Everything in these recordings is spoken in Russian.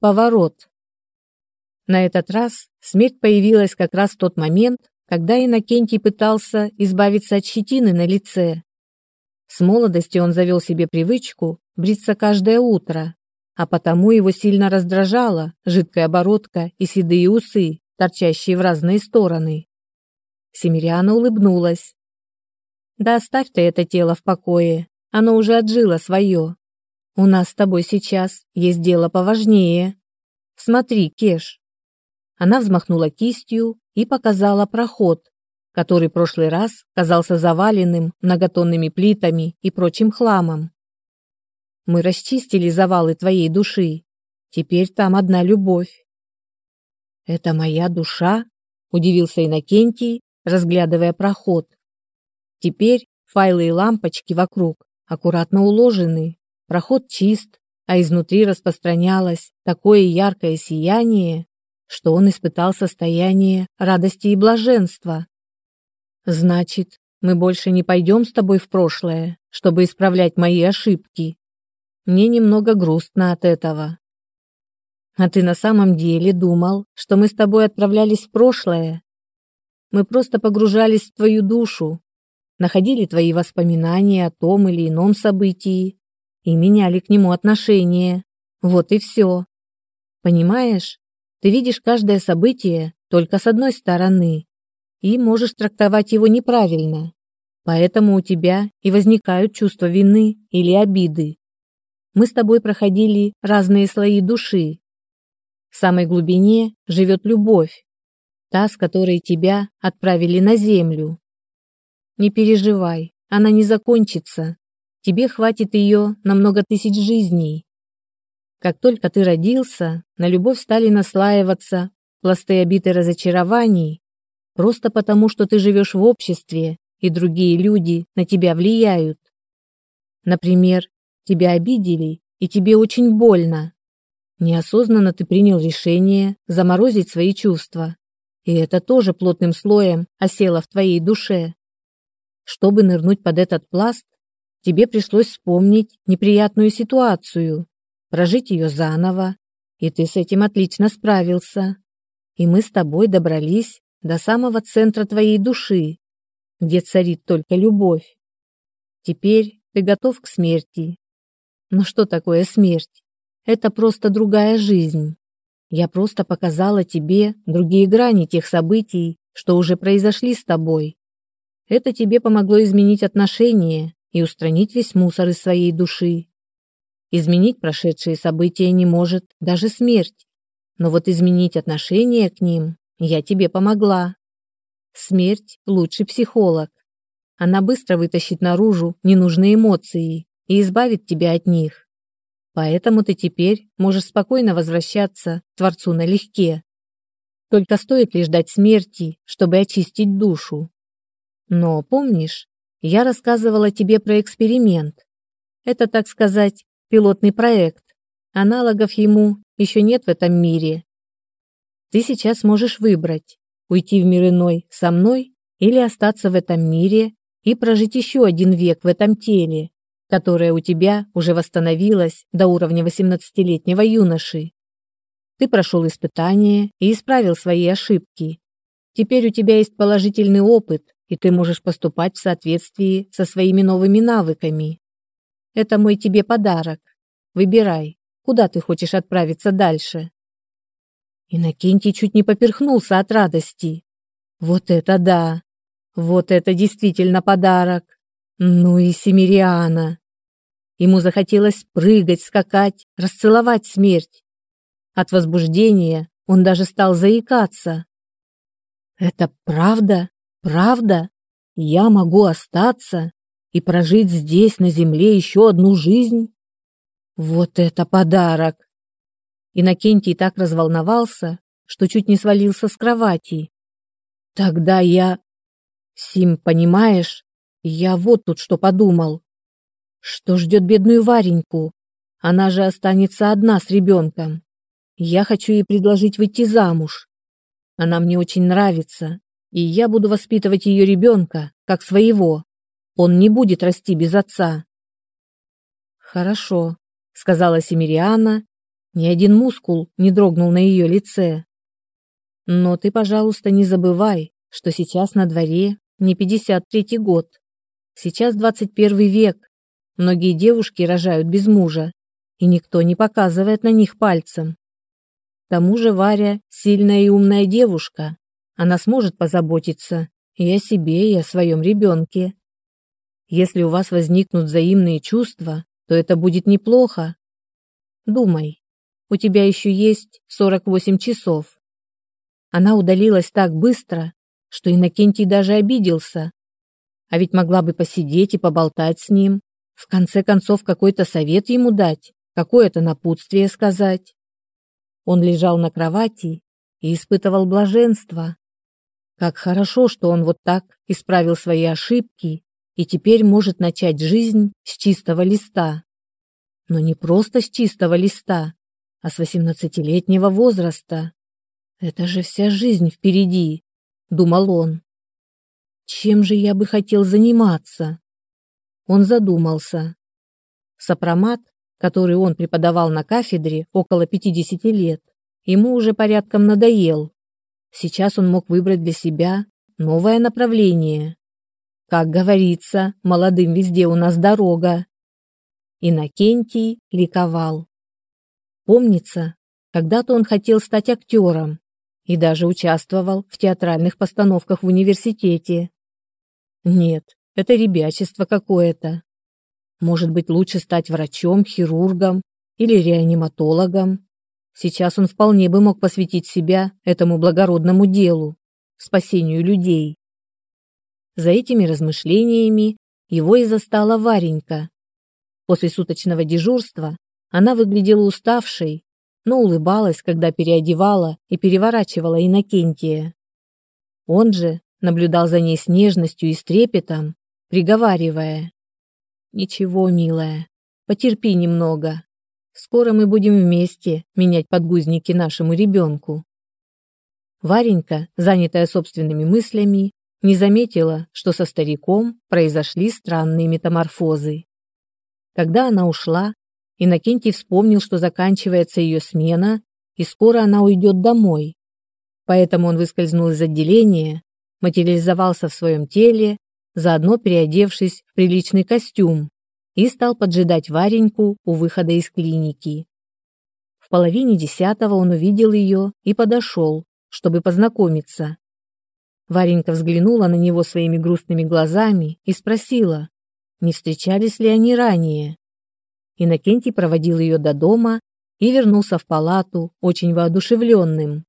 Поворот. На этот раз смерть появилась как раз в тот момент, когда Иннокентий пытался избавиться от щетины на лице. С молодости он завел себе привычку бриться каждое утро, а потому его сильно раздражала жидкая оборотка и седые усы, торчащие в разные стороны. Семириана улыбнулась. «Да оставь ты это тело в покое, оно уже отжило свое. У нас с тобой сейчас есть дело поважнее. Смотри, Кеш». Она взмахнула кистью и показала проход, который в прошлый раз казался заваленным многотонными плитами и прочим хламом. Мы расчистили завалы твоей души. Теперь там одна любовь. Это моя душа? Удивился Иннокентий, разглядывая проход. Теперь файлы и лампочки вокруг аккуратно уложены. Проход чист, а изнутри распространялось такое яркое сияние, что он испытал состояние радости и блаженства. Значит, мы больше не пойдем с тобой в прошлое, чтобы исправлять мои ошибки. Мне немного грустно от этого. А ты на самом деле думал, что мы с тобой отправлялись в прошлое? Мы просто погружались в твою душу, находили твои воспоминания о том или ином событии и меняли к нему отношение. Вот и все. Понимаешь, ты видишь каждое событие только с одной стороны и можешь трактовать его неправильно. Поэтому у тебя и возникают чувства вины или обиды мы с тобой проходили разные слои души. В самой глубине живет любовь, та, с которой тебя отправили на землю. Не переживай, она не закончится. Тебе хватит ее на много тысяч жизней. Как только ты родился, на любовь стали наслаиваться пласты обиты разочарований, просто потому, что ты живешь в обществе, и другие люди на тебя влияют. Например, Тебя обидели, и тебе очень больно. Неосознанно ты принял решение заморозить свои чувства, и это тоже плотным слоем осело в твоей душе. Чтобы нырнуть под этот пласт, тебе пришлось вспомнить неприятную ситуацию, прожить ее заново, и ты с этим отлично справился. И мы с тобой добрались до самого центра твоей души, где царит только любовь. Теперь ты готов к смерти, но что такое смерть? Это просто другая жизнь. Я просто показала тебе другие грани тех событий, что уже произошли с тобой. Это тебе помогло изменить отношения и устранить весь мусор из своей души. Изменить прошедшие события не может даже смерть. Но вот изменить отношение к ним я тебе помогла. Смерть – лучший психолог. Она быстро вытащит наружу ненужные эмоции и избавит тебя от них. Поэтому ты теперь можешь спокойно возвращаться к Творцу налегке. Только стоит лишь ждать смерти, чтобы очистить душу. Но помнишь, я рассказывала тебе про эксперимент. Это, так сказать, пилотный проект. Аналогов ему еще нет в этом мире. Ты сейчас можешь выбрать, уйти в мир иной со мной или остаться в этом мире и прожить еще один век в этом теле, которая у тебя уже восстановилась до уровня 18-летнего юноши. Ты прошел испытание и исправил свои ошибки. Теперь у тебя есть положительный опыт, и ты можешь поступать в соответствии со своими новыми навыками. Это мой тебе подарок. Выбирай, куда ты хочешь отправиться дальше. Иннокентий чуть не поперхнулся от радости. Вот это да! Вот это действительно подарок! Ну и Семириана. Ему захотелось прыгать, скакать, расцеловать смерть. От возбуждения он даже стал заикаться. Это правда? Правда? Я могу остаться и прожить здесь, на земле, еще одну жизнь? Вот это подарок! Иннокентий так разволновался, что чуть не свалился с кровати. Тогда я... Сим, понимаешь, я вот тут что подумал. Что ждет бедную Вареньку? Она же останется одна с ребенком. Я хочу ей предложить выйти замуж. Она мне очень нравится, и я буду воспитывать ее ребенка, как своего. Он не будет расти без отца. Хорошо, сказала Семириана, Ни один мускул не дрогнул на ее лице. Но ты, пожалуйста, не забывай, что сейчас на дворе не 53-й год. Сейчас 21 век. Многие девушки рожают без мужа, и никто не показывает на них пальцем. К тому же Варя сильная и умная девушка. Она сможет позаботиться и о себе, и о своем ребенке. Если у вас возникнут взаимные чувства, то это будет неплохо. Думай, у тебя еще есть 48 часов. Она удалилась так быстро, что Иннокентий даже обиделся. А ведь могла бы посидеть и поболтать с ним, в конце концов какой-то совет ему дать, какое-то напутствие сказать. Он лежал на кровати и испытывал блаженство. Как хорошо, что он вот так исправил свои ошибки и теперь может начать жизнь с чистого листа. Но не просто с чистого листа, а с восемнадцатилетнего возраста. Это же вся жизнь впереди, думал он. Чем же я бы хотел заниматься? Он задумался. Сопромат, который он преподавал на кафедре около 50 лет, ему уже порядком надоел. Сейчас он мог выбрать для себя новое направление. Как говорится, молодым везде у нас дорога. Иннокентий ликовал. Помнится, когда-то он хотел стать актером и даже участвовал в театральных постановках в университете. Нет, это ребячество какое-то. Может быть, лучше стать врачом, хирургом или реаниматологом. Сейчас он вполне бы мог посвятить себя этому благородному делу, спасению людей. За этими размышлениями его и застала Варенька. После суточного дежурства она выглядела уставшей, но улыбалась, когда переодевала и переворачивала Иннокентия. Он же наблюдал за ней с нежностью и с трепетом, приговаривая. «Ничего, милая, потерпи немного. Скоро мы будем вместе менять подгузники нашему ребенку». Варенька, занятая собственными мыслями, не заметила, что со стариком произошли странные метаморфозы. Когда она ушла, Иннокентий вспомнил, что заканчивается ее смена, и скоро она уйдет домой. Поэтому он выскользнул из отделения, материализовался в своем теле, заодно переодевшись в приличный костюм, и стал поджидать Вареньку у выхода из клиники. В половине десятого он увидел ее и подошел, чтобы познакомиться. Варенька взглянула на него своими грустными глазами и спросила, не встречались ли они ранее. Иннокентий проводил ее до дома и вернулся в палату, очень воодушевленным.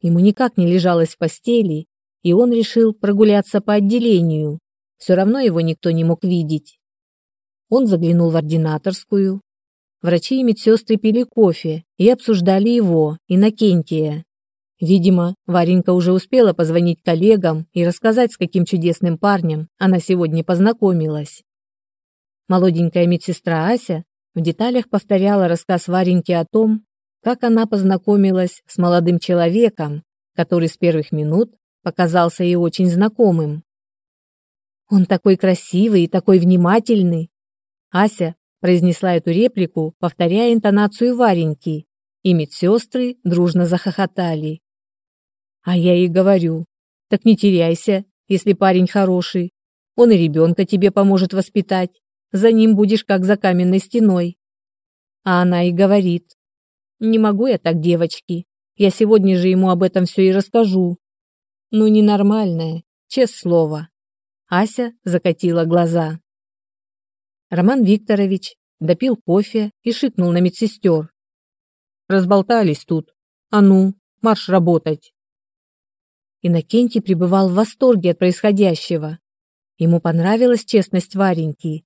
Ему никак не лежалось в постели, и он решил прогуляться по отделению. Все равно его никто не мог видеть. Он заглянул в ординаторскую. Врачи и медсестры пили кофе и обсуждали его, Иннокентия. Видимо, Варенька уже успела позвонить коллегам и рассказать, с каким чудесным парнем она сегодня познакомилась. Молоденькая медсестра Ася в деталях повторяла рассказ Вареньки о том, как она познакомилась с молодым человеком, который с первых минут показался ей очень знакомым. «Он такой красивый и такой внимательный!» Ася произнесла эту реплику, повторяя интонацию Вареньки, и медсестры дружно захохотали. А я ей говорю, так не теряйся, если парень хороший. Он и ребенка тебе поможет воспитать. За ним будешь как за каменной стеной. А она и говорит. Не могу я так, девочки. Я сегодня же ему об этом все и расскажу. Ну, ненормальная, честное слово. Ася закатила глаза. Роман Викторович допил кофе и шикнул на медсестер. Разболтались тут. А ну, марш работать. Иннокентий пребывал в восторге от происходящего. Ему понравилась честность Вареньки,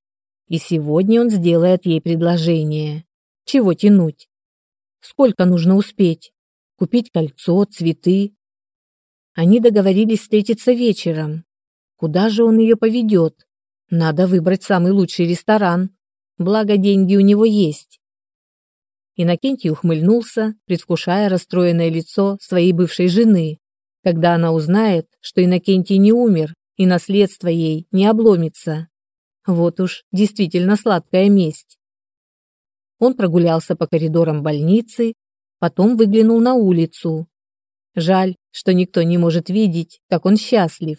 и сегодня он сделает ей предложение. Чего тянуть? Сколько нужно успеть? Купить кольцо, цветы? Они договорились встретиться вечером. Куда же он ее поведет? Надо выбрать самый лучший ресторан. Благо, деньги у него есть. Иннокентий ухмыльнулся, предвкушая расстроенное лицо своей бывшей жены, когда она узнает, что Иннокентий не умер и наследство ей не обломится. Вот уж действительно сладкая месть. Он прогулялся по коридорам больницы, потом выглянул на улицу. Жаль, что никто не может видеть, как он счастлив.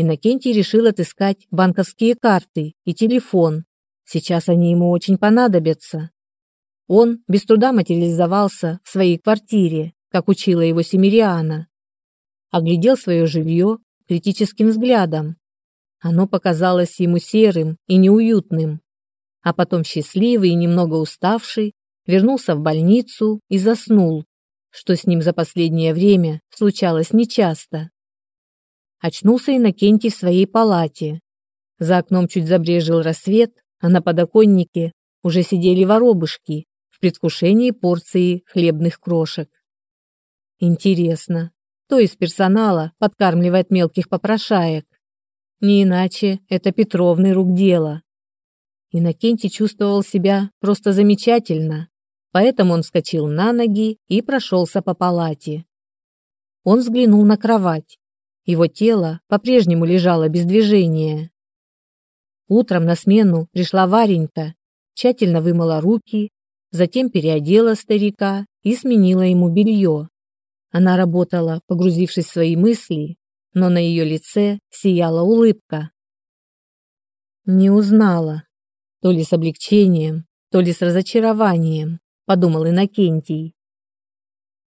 Иннокентий решил отыскать банковские карты и телефон. Сейчас они ему очень понадобятся. Он без труда материализовался в своей квартире, как учила его Семириана. Оглядел свое жилье критическим взглядом. Оно показалось ему серым и неуютным. А потом счастливый и немного уставший вернулся в больницу и заснул, что с ним за последнее время случалось нечасто. Очнулся Иннокентий в своей палате. За окном чуть забрежил рассвет, а на подоконнике уже сидели воробушки в предвкушении порции хлебных крошек. Интересно, кто из персонала подкармливает мелких попрошаек? Не иначе это Петровный рук дело. Иннокентий чувствовал себя просто замечательно, поэтому он вскочил на ноги и прошелся по палате. Он взглянул на кровать. Его тело по-прежнему лежало без движения. Утром на смену пришла Варенька, тщательно вымыла руки, затем переодела старика и сменила ему белье. Она работала, погрузившись в свои мысли, но на ее лице сияла улыбка. Не узнала, то ли с облегчением, то ли с разочарованием, подумал Иннокентий.